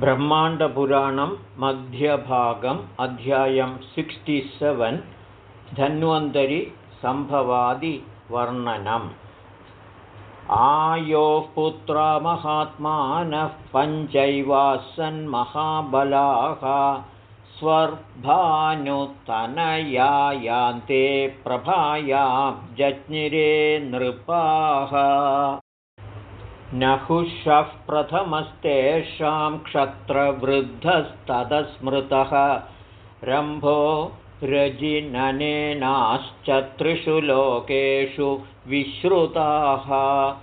ब्रह्माण्डपुराणं मध्यभागम् अध्यायं सिक्स्टिसेवेन् धन्वन्तरिसम्भवादिवर्णनम् आयोः पुत्रा महात्मानः पञ्चैवासन्महाबलाः स्वर्भानुतनयायान्ते प्रभायां जज्ञिरे नृपाः नहुषः प्रथमस्तेषां क्षत्रवृद्धस्तदस्मृतः। रम्भो रजिननेनाश्च त्रिषु लोकेषु विश्रुताः।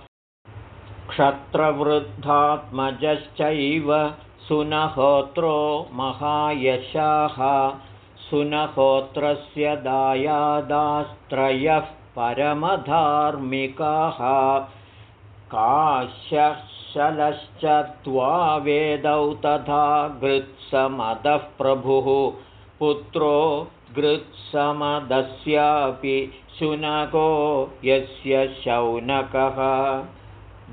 क्षत्रवृद्धात्मजश्चैव सुनहोत्रो महायशाः। सुनहोत्रस्य दायादास्त्रयः परमधार्मिकाः काश्यशलश्च त्वा वेदौ तथा गृत्समदः प्रभुः। पुत्रो गृत्समदस्यापि शुनको यस्य शौनकः।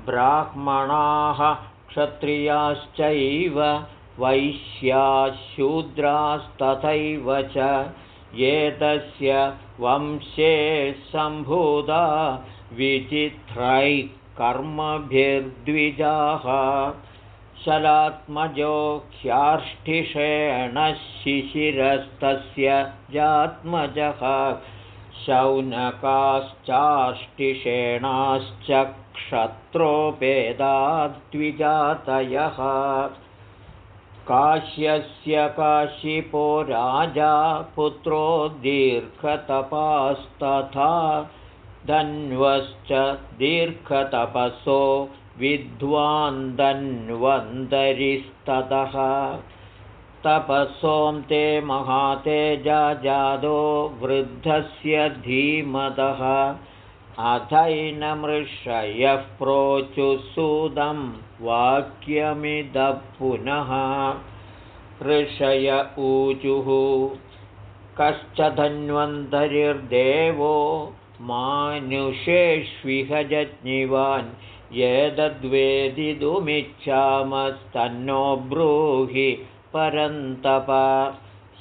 ब्राह्मणाः क्षत्रियाश्चैव वैश्याशूद्रास्तथैव च। एतस्य वंशे सम्भूता विचित्रैः कर्मभिर्द्विजाः शलात्मजो ह्यार्ष्ठिषेणः शिशिरस्तस्य जात्मजः शौनकाश्चाष्टिषेणाश्च क्षत्रोपेदाद्विजातयः। काश्यस्य काशिपो राजा पुत्रो दीर्घतपास्तथा धन्वश्च दीर्घतपसो विद्वान्दन्वन्तरिस्ततः तपसों ते महातेजादो वृद्धस्य धीमतः। अथैनमृषयः प्रोचुसूदं वाक्यमिदः पुनः ऋषय ऊचुः कश्च धन्वन्तरिर्देवो मानुषेष्विह जज्ञिवान् यदद्वेदितुमिच्छामस्तन्नो ब्रूहि परन्तप।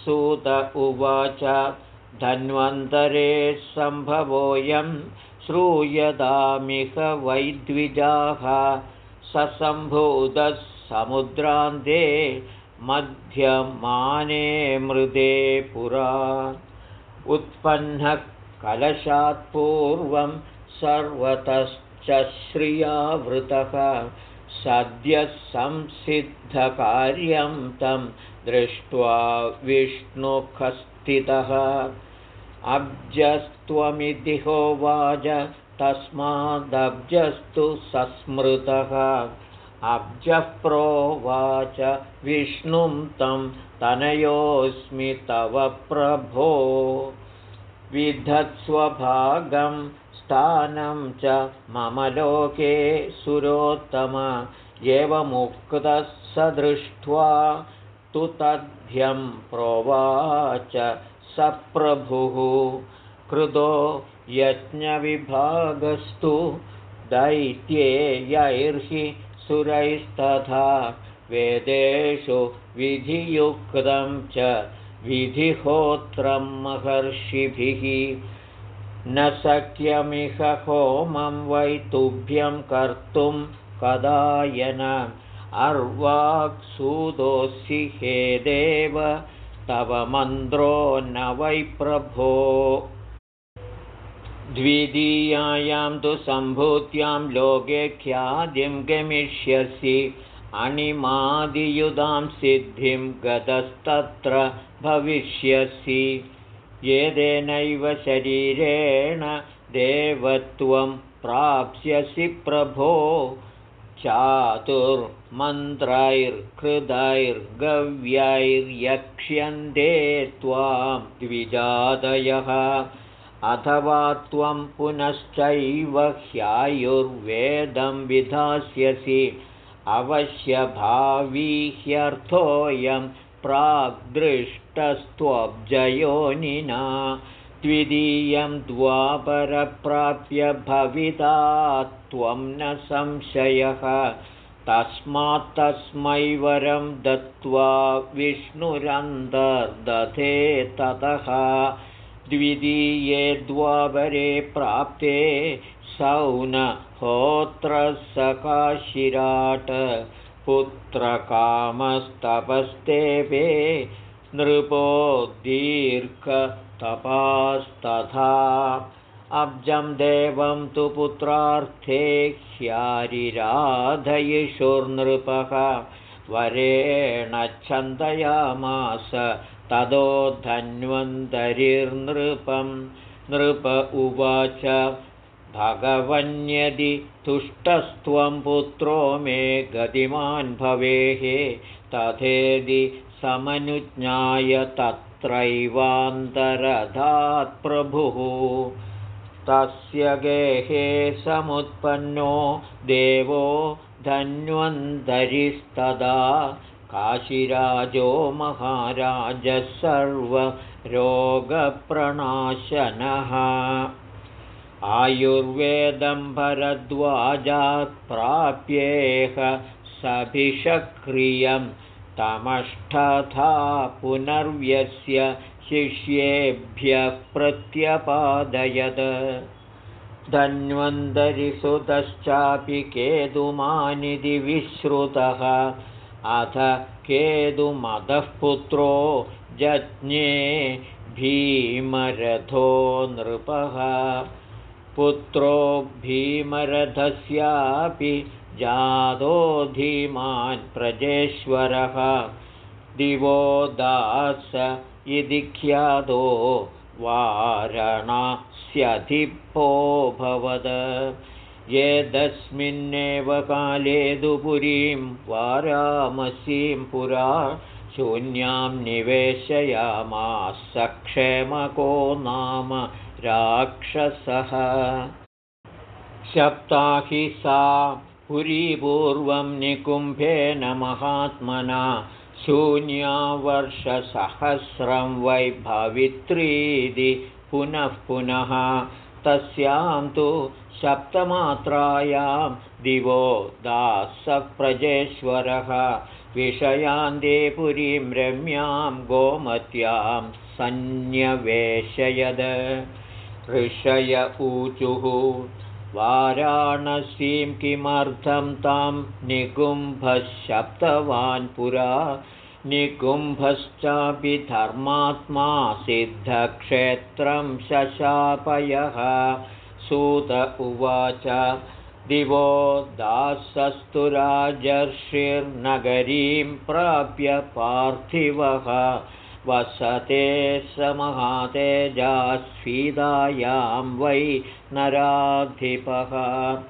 सूत उवाच धन्वन्तरे सम्भवोऽयं श्रूयतामिह वैद्विजाः। ससम्भूतः समुद्रान्ते मध्यमाने मृदे पुरा। उत्पन्नः कलशात्पूर्वं सर्वतश्च श्रियावृतः। सद्यः संसिद्धकार्यं तं दृष्ट्वा विष्णुखस्थितः। अब्जस्त्वमिति होवाच तस्मादब्जस्तु सस्मृतः। अब्जः प्रोवाच विष्णुं तं तनयोऽस्मि तव प्रभो विधत्स्वभागं स्थानं च मम लोके सुरोत्तम। एवमुक्तः स दृष्ट्वा तु तद्भ्यं प्रोवाच स प्रभुः कृतो यज्ञविभागस्तु दैत्येयैर्हि सुरैस्तथा वेदेषु विधियुक्तं च विधिहोत्रं महर्षिभिः। न शक्यमिह होमं वै तुभ्यं कर्तुं कदायन। अर्वाक्सूदोऽसि हे देव तव मन्द्रो न वै प्रभो। द्वितीयायां तु सम्भूत्यां लोके ख्यातिं गमिष्यसि अणिमादियुधां सिद्धिं गतस्तत्र भविष्यसि। येदेनैव शरीरेण देवत्वं प्राप्स्यसि प्रभो। चातुर्मन्त्रैर्हृदैर्गव्यैर्यक्ष्यन्ते त्वां द्विजातयः। अथवा त्वं पुनश्चैव ह्यायुर्वेदं विधास्यसि अवश्यभावी ह्यर्थोऽयं प्राग्दृष्टस्त्वब्जयोनिना द्वितीयं द्वापरप्राप्य भविता त्वं न संशयः तस्मात्तस्मै वरं दत्त्वा विष्णुरन्तर्दधे ततः द्वितीये द्वापरे प्राप्ते सौनहोत्रसकाशिराट पुत्रकामस्तपस्तेपे नृपो दीर्घतपास्तथा। अब्जं देवं तु पुत्रार्थे ह्यारिराधयिषुर्नृपः। वरेण छन्दयामास ततो धन्वन्तरिर्नृपं। नृप उवाच भगवन्यदि तुष्टस्त्वं पुत्रो मे गतिमान् भवेः तथेदि समनुज्ञाय तत्रैवान्तरधात् प्रभुः। तस्य गेहे समुत्पन्नो देवो धन्वन्तरिस्तदा। काशिराजो महाराजः सर्वरोगप्रणाशनः आयुर्वेदं भरद्वाजात् प्राप्येह सभिषक्रियं तमष्टथा पुनर्व्यस्य शिष्येभ्यः प्रत्यपादयत्। धन्वन्तरिसुतश्चापि केतुमानिधि विश्रुतः। अथ केतुमदः पुत्रो जज्ञे भीमरथो नृपः पुत्रो भीमरथस्यापि जातो धीमान् प्रजेश्वरः। दिवो दास इति ख्यातो वारणास्यधिपोऽभवद येदस्मिन्नेव काले दुपुरीं वारामसीं पुरा शून्यां निवेशयामास सक्षेमको नाम राक्षसः। सप्ताहि सा पुरीपूर्वं निकुम्भेन महात्मना शून्यावर्षसहस्रं वैभवित्रीति पुनः पुनः। तस्यां तु सप्तमात्रायां दिवो दासप्रजेश्वरः। विषयान्ते पुरीं रम्यां गोमत्यां सन्न्यवेशयद ऋषय ऊचुः वाराणसीं किमर्थं तां निकुम्भशप्तवान् पुरा? निकुम्भश्चापि धर्मात्मा सिद्धक्षेत्रं शशापयः। सूत उवाच दिवो दासस्तु राजर्षिर्नगरीं प्राप्य पार्थिवः वसते स महातेजास्फीदायां वै नराधिपः।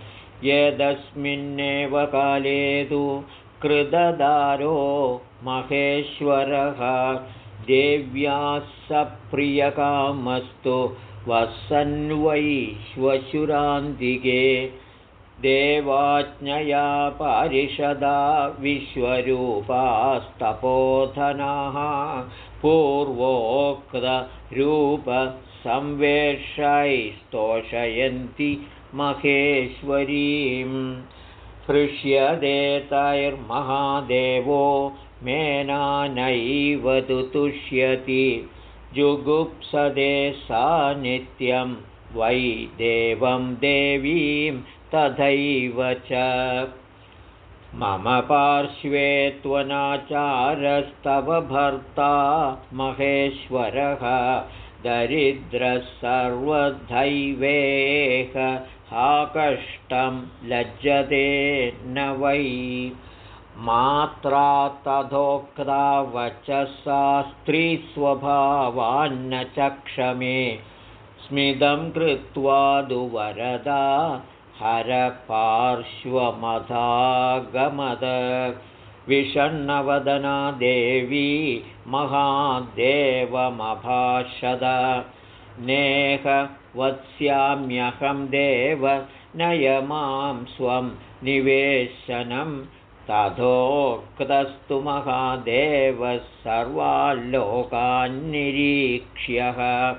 यदस्मिन्नेव काले तु कृददारो महेश्वरः। देव्याः सप्रियकामस्तु वसन्वैश्वशुरान्तिके देवाज्ञया पारिषदा विश्वरूपास्तपोधनाः पूर्वोक्तरूपसंवेषैस्तोषयन्ति महेश्वरीं हृष्यदेतैर्महादेवो मेनानैव तु तुष्यति जुगुप्सदे सा नित्यं वै देवं देवीं तथैव च। मम पार्श्वे त्वनाचारस्तव भर्ता महेश्वरः दरिद्रः सर्वदैवेह हा कष्टं लज्जते न वै। मात्रा तथोक्ता वचसा स्त्रीस्वभावान्न चक्षमे स्मितं कृत्वा दुवरदा हरपार्श्वमधागमद विषण्णवदना देवी महादेवमभाषद। नेह वत्स्याम्यहं देव नय मां स्वं निवेशनं तथोक्तस्तु महादेवः सर्वाल्लोकान्निरीक्ष्यः।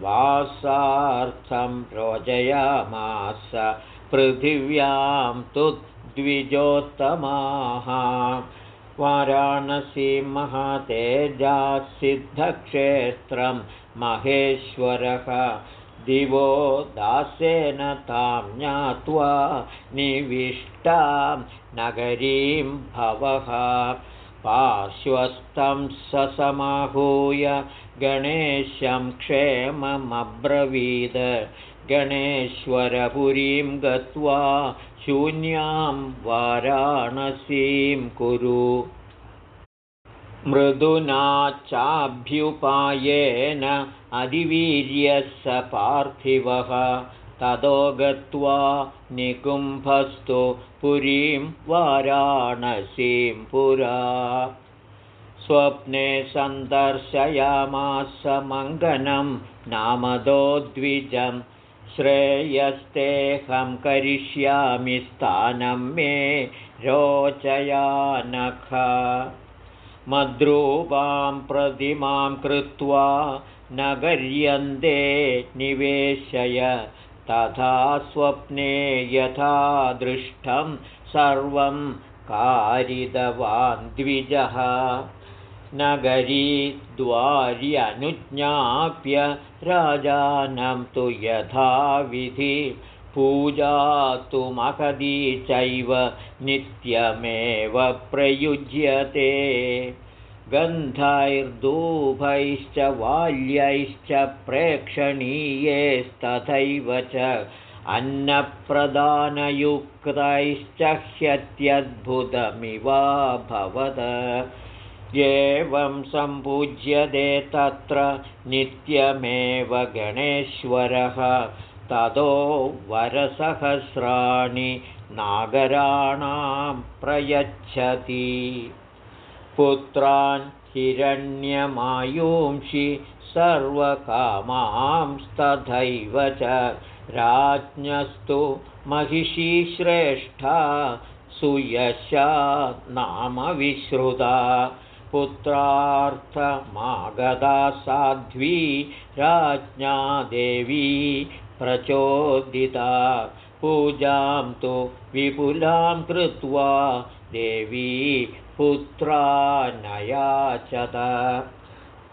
वासार्थं रोचयामास पृथिव्यां तु द्विजोत्तमाः वाराणसीमहातेजासिद्धक्षेत्रं महेश्वरः। दिवो दासेन तां ज्ञात्वा निविष्टां नगरीं भवः। पार्श्वस्थं ससमाहूय गणेशं क्षेममब्रवीद गणेश्वरपुरीं गत्वा शून्यां वाराणसीं कुरु। मृदुना चाभ्युपायेन अधिवीर्यः स पार्थिवः। ततो गत्वा निकुम्भस्तु पुरीं वाराणसीं पुरा। स्वप्ने सन्दर्शयामास मङ्गनं नामदो द्विजं श्रेयस्तेऽहं करिष्यामि स्थानं मे रोचयानख। मद्रूपां प्रतिमां कृत्वा नगर्यन्ते निवेशय। तथा स्वप्ने यथा दृष्टं सर्वं कारितवान् द्विजः नगरी द्वार्यनुज्ञाप्य राजानं तु यथाविधि पूजा तु महदी चैव नित्यमेव प्रयुज्यते। गन्धैर्दूभैश्च वाल्यैश्च प्रेक्षणीयेस्तथैव च अन्नप्रदानयुक्तैश्च ह्यत्यद्भुतमिवाभवद एवं सम्पूज्यते तत्र नित्यमेव गणेश्वरः। ततो वरसहस्राणि नागराणां प्रयच्छति। पुत्रान् हिरण्यमायूंषि सर्वकामांस्तथैव च राज्ञस्तु महिषीश्रेष्ठा सुयशा नाम विश्रुता पुत्रार्थमागता साध्वी राज्ञा देवी प्रचोदिता। पूजां तु विपुलां कृत्वा देवी पुत्रानयाचत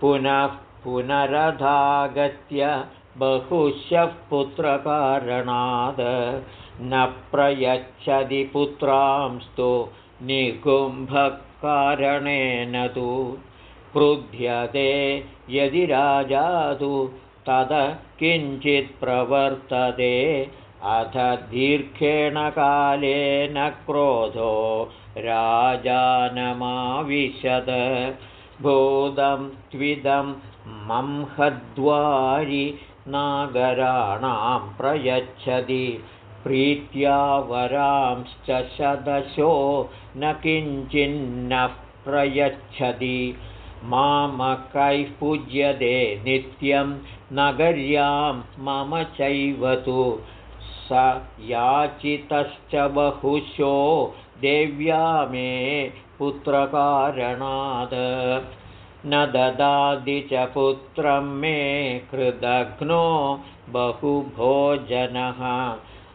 पुनः पुनरधागत्य बहुशः पुत्रकारणाद्। न प्रयच्छति पुत्रांस्तु निकुम्भकारणेन तु क्रुध्यते यदि राजा तु तद किञ्चित् प्रवर्तते अथ दीर्घेण कालेन क्रोधो राजानमाविशद। भूतं त्विदं मंहद्वारि नागराणां प्रयच्छति प्रीत्या वरांश्च शदशो न किञ्चिन्नः प्रयच्छति। मामकैः पूज्यते नित्यं नगर्यां मम चैव तु। स याचितश्च बहुशो देव्या मे पुत्रकारणात् न ददाति च पुत्रं मे कृदघ्नो बहुभोजनः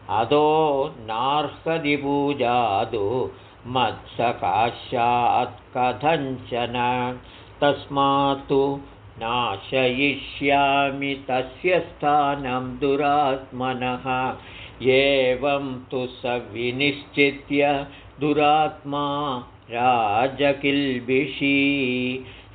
अदो नार्हदि पूजादु मत्सकाशात् कथञ्चन। तस्मात्तु नाशयिष्यामि तस्य स्थानं दुरात्मनः। एवं तु स विनिश्चित्य दुरात्मा राजकिल्बिषी।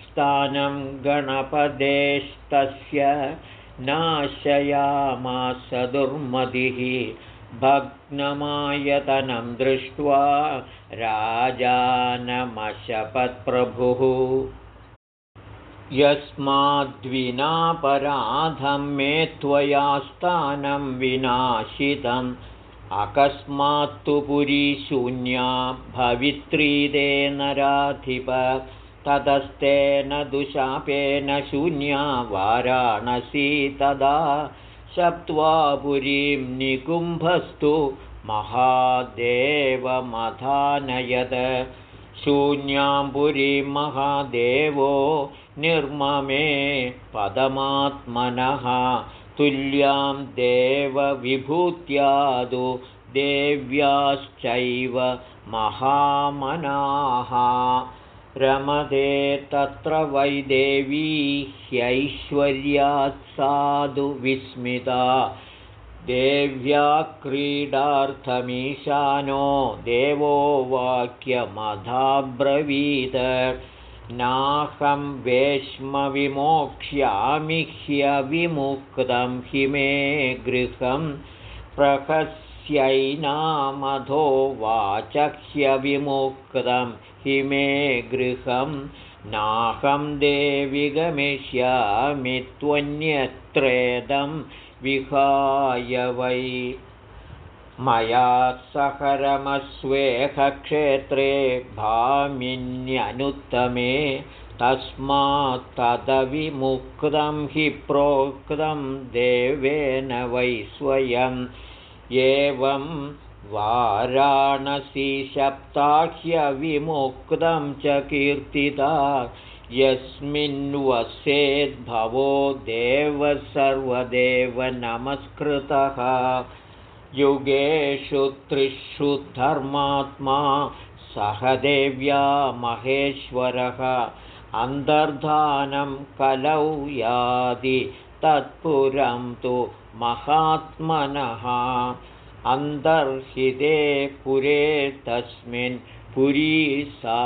स्थानं गणपदेस्तस्य नाशयामास दुर्मतिः भग्नमायतनं दृष्ट्वा राजानमशपत्प्रभुः। यस्माद्विनापराधं मे त्वया स्थानं विनाशितम्। अकस्मात्तु पुरी शून्या भवित्रीदे नराधिप ततस्तेन दुशापेन शून्या वाराणसी तदा शप्त्वा पुरीं निकुम्भस्तु महादेवमधानयद शून्यां पुरीं महादेवो निर्ममे पदमात्मनः। तुल्यां देवविभूत्यादु देव्याश्चैव महामनाः रमदे तत्र वैदेवी ह्यैश्वर्यात् साधु विस्मिता। देव्या क्रीडार्थमीशानो देवो वाक्यमधाब्रवीत। नाहं वेश्मविमोक्ष्यामि ह्यविमुक्तं हि मे गृहं प्रहस्यैनामधो वाचह्यविमुक्तं हि मे गृहं नाहं देवि गमिष्यामि त्वन्यत्रेदं विहाय वै। मया सहरमस्वेहक्षेत्रे भामिन्यनुत्तमे तस्मात्तदविमुक्तं हि प्रोक्तं देवेन वै स्वयम् एवं वाराणसीशप्ताह्यविमुक्तं च कीर्तिता यस्मिन्वसेद्भवो देवः सर्वदेव नमस्कृतः। युगेषु त्रिषु धर्मात्मा सहदेव्या महेश्वरः। अन्तर्धानं कलौ यादि तत्पुरं तु महात्मनः। अन्तर्हिते पुरे तस्मिन् पुरी सा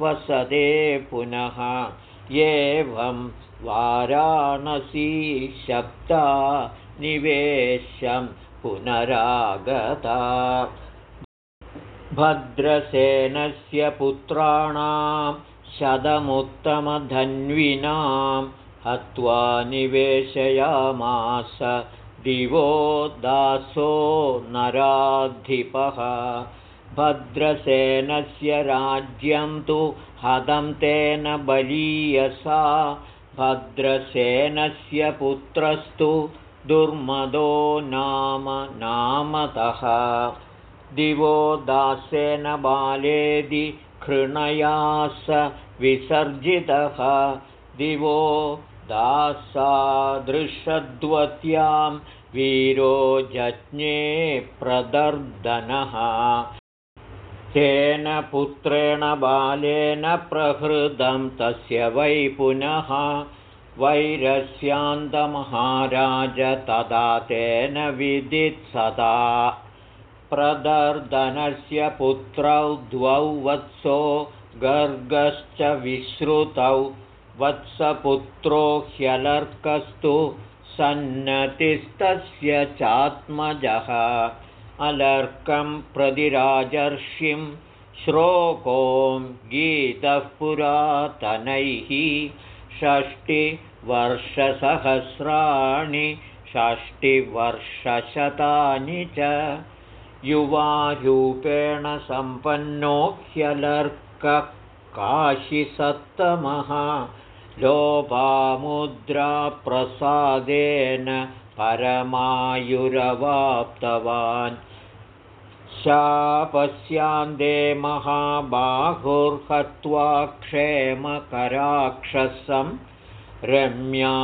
वसते पुनः। एवं वाराणसी शब्दा निवेशम् पुनरागता। भद्रसेनस्य पुत्राणां शतमुत्तमधन्विनां हत्वा निवेशयामास दिवो दासो नराधिपः। भद्रसेनस्य राज्यं तु हतं तेन बलीयसा। भद्रसेनस्य पुत्रस्तु दुर्मदो नाम नामतः। दिवो दासेन बालेदि कृणयास विसर्जितः। दिवो दासादृशद्वत्यां वीरो जज्ञे प्रदर्दनः। तेन पुत्रेण बालेन प्रहृदं तस्य वै पुनः। वैरस्यान्तमहाराज तदा तेन विदित्सदा प्रदर्दनस्य पुत्रौ द्वौ वत्सो गर्गश्च विश्रुतौ वत्सपुत्रो ह्यलर्कस्तु सन्नतिस्तस्य चात्मजः। अलर्कं प्रतिराजर्षिं श्रोकों गीतः पुरातनैः षष्टिवर्षसहस्राणि षष्टिवर्षशतानि च। युवारूपेण सम्पन्नो ह्यलर्ककाशिसत्तमः लोपामुद्राप्रसादेन परमायुरवाप्तवान्। शापस्यान्दे महाबाहुर्हत्वा क्षेमकराक्षसं रम्या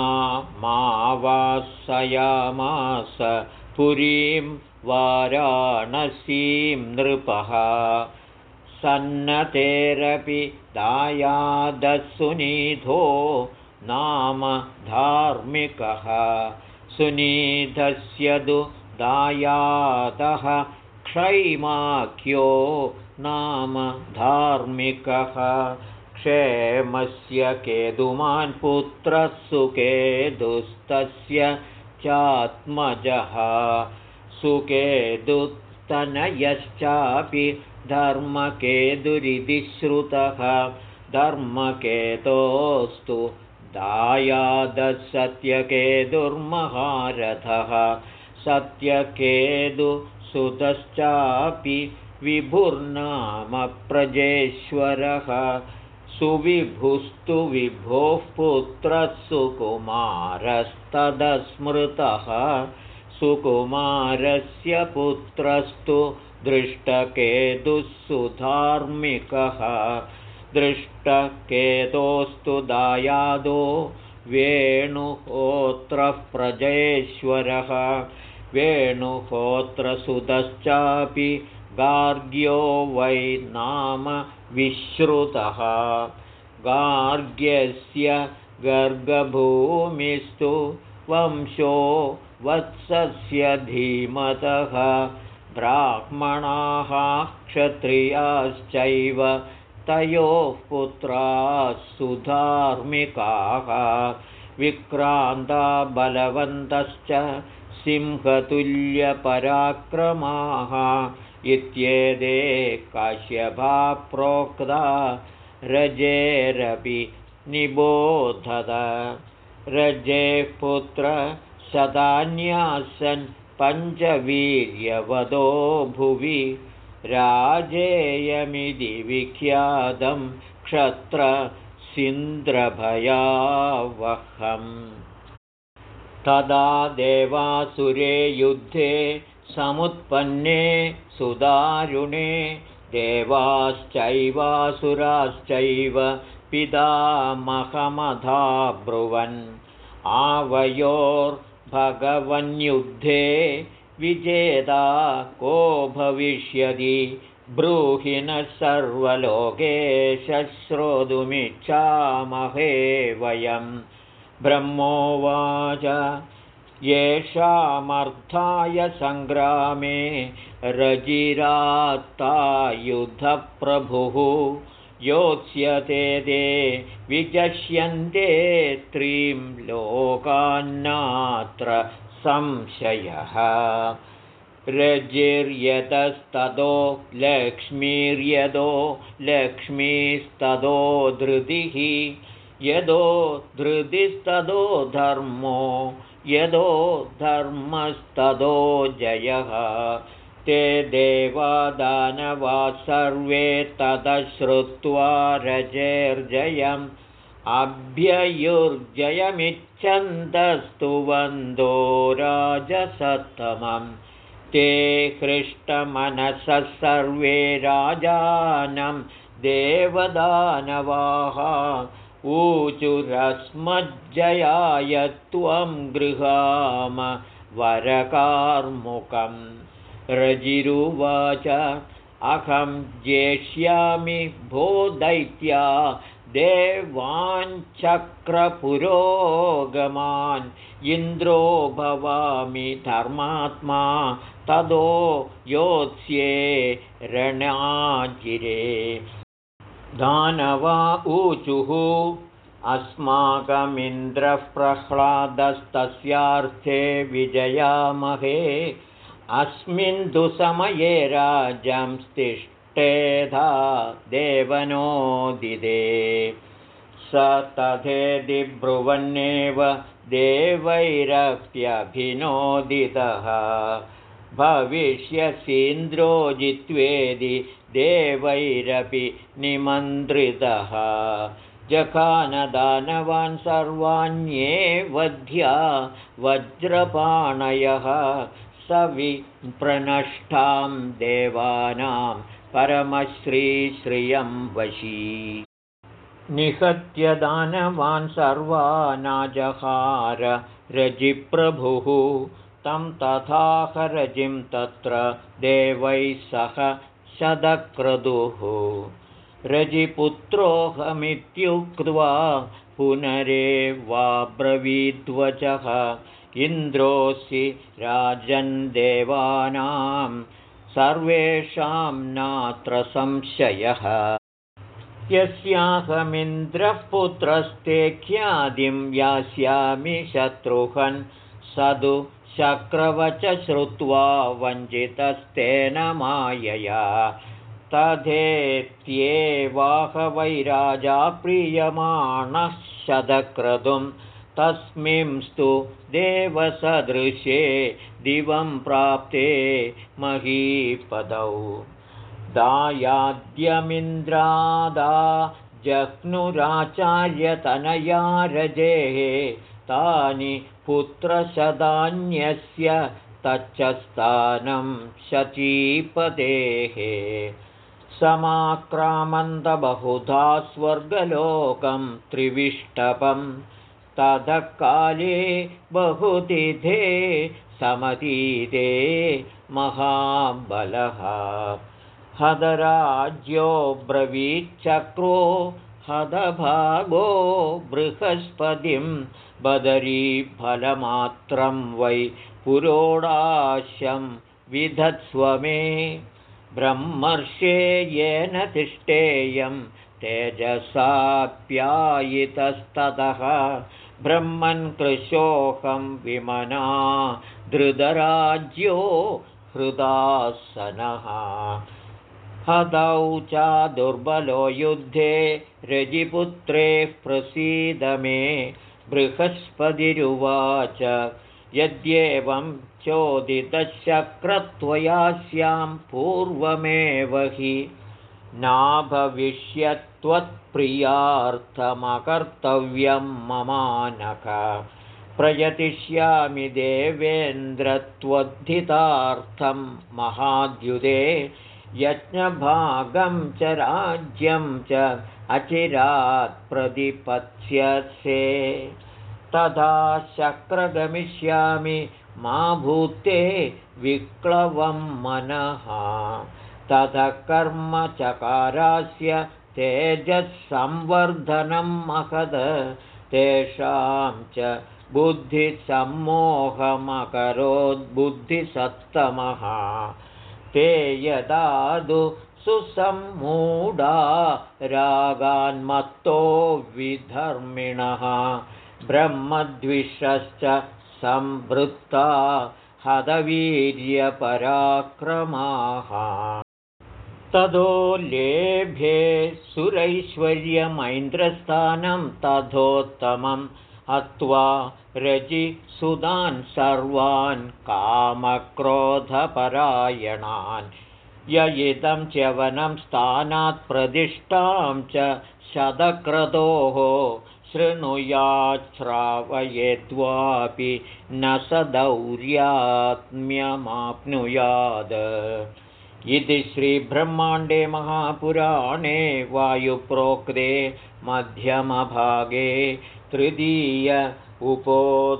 मावासयामास पुरीं वाराणसीं नृपः सन्नतेरपि दायादसुनिधो नाम धार्मिकः। सुनीधस्य दु दायादः क्षैमाख्यो नाम धार्मिकः। क्षेमस्य केतुमान् पुत्रः सुकेदुस्तस्य चात्मजः। सुकेदुस्तनयश्चापि धर्मकेतुरिति श्रुतः। धर्मकेतोस्तु दायादसत्यकेतुर्महारथः सत्यकेतु सुतश्चापि विभुर्नामप्रजेश्वरः सुविभुस्तु विभोः पुत्रः सुकुमारस्तदस्मृतः। सुकुमारस्य पुत्रस्तु दृष्टकेतुः सुधार्मिकः दृष्टकेतोस्तु दायादो वेणुहोत्रः प्रजेश्वरः वेणुहोत्रसुतश्चापि गार्ग्यो वै नाम विश्रुतः। गार्ग्यस्य गर्गभूमिस्तु वंशो वत्सस्य धीमतः ब्राह्मणाः क्षत्रियाश्चैव तयोः पुत्राः सुधार्मिकाः। विक्रान्ता बलवन्तश्च सिंहतुल्यपराक्रमाः। इत्येते काश्यपा प्रोक्ता रजेरपि निबोधत। रजेः पुत्र शतान्यासन् पञ्चवीर्यवदो भुवि राजेयमिति विख्यातं क्षत्रसिन्द्रभयावहम्। तदा देवासुरे युद्धे समुत्पन्ने सुदारुणे देवाश्चैवासुराश्चैव पितामहमधाब्रुवन् आवयोर्भगवन्युद्धे विजेता को भविष्यति? ब्रूहिणः सर्वलोकेश श्रोतुमिच्छामहे वयं ब्रह्मोवाच येषामर्थाय सङ्ग्रामे रजिरात्तायुधप्रभुः योत्स्यते ते विजष्यन्ते त्रीं लोकान्नात्र संशयः। रजिर्यतस्ततो लक्ष्मीर्यदो लक्ष्मीस्ततो धृतिः। यदो धृतिस्ततो धर्मो यदो धर्मस्ततो जयः ते देवादानवा सर्वे ततश्रुत्वा रजेर्जयम् अभ्ययुर्जयमिच्छन्तस्तुवन्दो राजसत्तमं ते हृष्टमनसः सर्वे राजानं देवदानवाः। ऊचुरस्मज्जयाय त्वं गृहाम वरकार्मुकम् रजिरुवाच। अहं जेष्यामि भो दैत्या देवाञ्चक्रपुरोगमान्। इन्द्रो भवामि धर्मात्मा तदो योत्स्ये रणाजिरे। दानवा ऊचुः। अस्माकमिन्द्रः प्रह्लादस्तस्यार्थे विजयामहे अस्मिन् तु समये राज्यंस्तिष्ठेधा देवनोदिदे स तथेदिब्रुवन्नेव देवैरप्यभिनोदितः भविष्यसीन्द्रो जित्वेदि देवैरपि निमन्त्रितः। जखानदानवान् सर्वाण्ये वध्या वज्रपाणयः सविप्रनष्टां देवानां परमश्रीश्रियं वशी। निहत्य दानवान् सर्वानाजहार रजिप्रभुः तं तथाहरजिं तत्र देवैः सह शतक्रदुः रजिपुत्रोऽहमित्युक्त्वा पुनरेवाब्रवीद्वचः इन्द्रोऽसि राजन्देवानां सर्वेषां नात्र संशयः। यस्याहमिन्द्रः पुत्रस्ते ख्यातिं यास्यामि शत्रुघ्न्। स तु शक्रवच श्रुत्वा वञ्चितस्तेन मायया। तथेत्येवाहवैराजा प्रीयमाणः शतक्रतुं तस्मिंस्तु देवसदृशे दिवं प्राप्ते महीपदौ। दायाद्यमिन्द्रादा जह्नुराचार्यतनया रजेः तानि पुत्रशदान्यस्य तच्च स्थानं शचीपतेः। समाक्रामन्तबहुधा स्वर्गलोकं त्रिविष्टपम् ततः काले बहुतिथे समतीते महाबलः। हदराज्यो ब्रवीच्चक्रो हदभागो बृहस्पतिं बदरीफलमात्रं वै पुरोडाशं विधत्स्व मे। ब्रह्मर्षे येन तिष्ठेयं तेजसाप्यायितस्ततः ब्रह्मन् कृशोऽहं विमना धृतराज्यो हृदासनः। हदौ च दुर्बलो युद्धे रजिपुत्रेः प्रसीद मे बृहस्पतिरुवाच। यद्येवं चोदितशक्रत्वया स्यां पूर्वमेव हि नाभविष्यत्वत्प्रियार्थमकर्तव्यं ममानक प्रयतिष्यामि देवेन्द्रत्वद्धितार्थं महाद्युदे। यज्ञभागं च राज्यं च अचिरात् प्रतिपत्स्यसे। तथा शक्रगमिष्यामि मा भूते विक्लवं मनः। ततः कर्मचकारास्य तेजःसंवर्धनं महद तेषां च बुद्धिसम्मोहमकरोद्बुद्धिसत्तमः ते यदादु सुसम्मूढा रागान्मत्तो विधर्मिणः ब्रह्मद्विषश्च संवृत्ता हदवीर्यपराक्रमाः ततो लेभे सुरैश्वर्यमैन्द्रस्थानं तथोत्तमम् हत्वा रजिसुदान् सर्वान् कामक्रोधपरायणान्। य इदं च्यवनं स्थानात् प्रतिष्ठां च शतक्रतोः शृणुयाच्छ्रावयेद्वापि न स दौर्यात्म्यमाप्नुयात् इति श्रीब्रह्माण्डे महापुराणे वायुप्रोक्ते मध्यमभागे तृतीय उपोद्धातपादे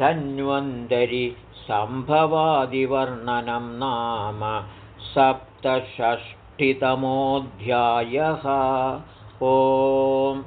धन्वन्तरि सम्भवादिवर्णनं नाम सप्तषष्टितमोऽध्यायः ओम्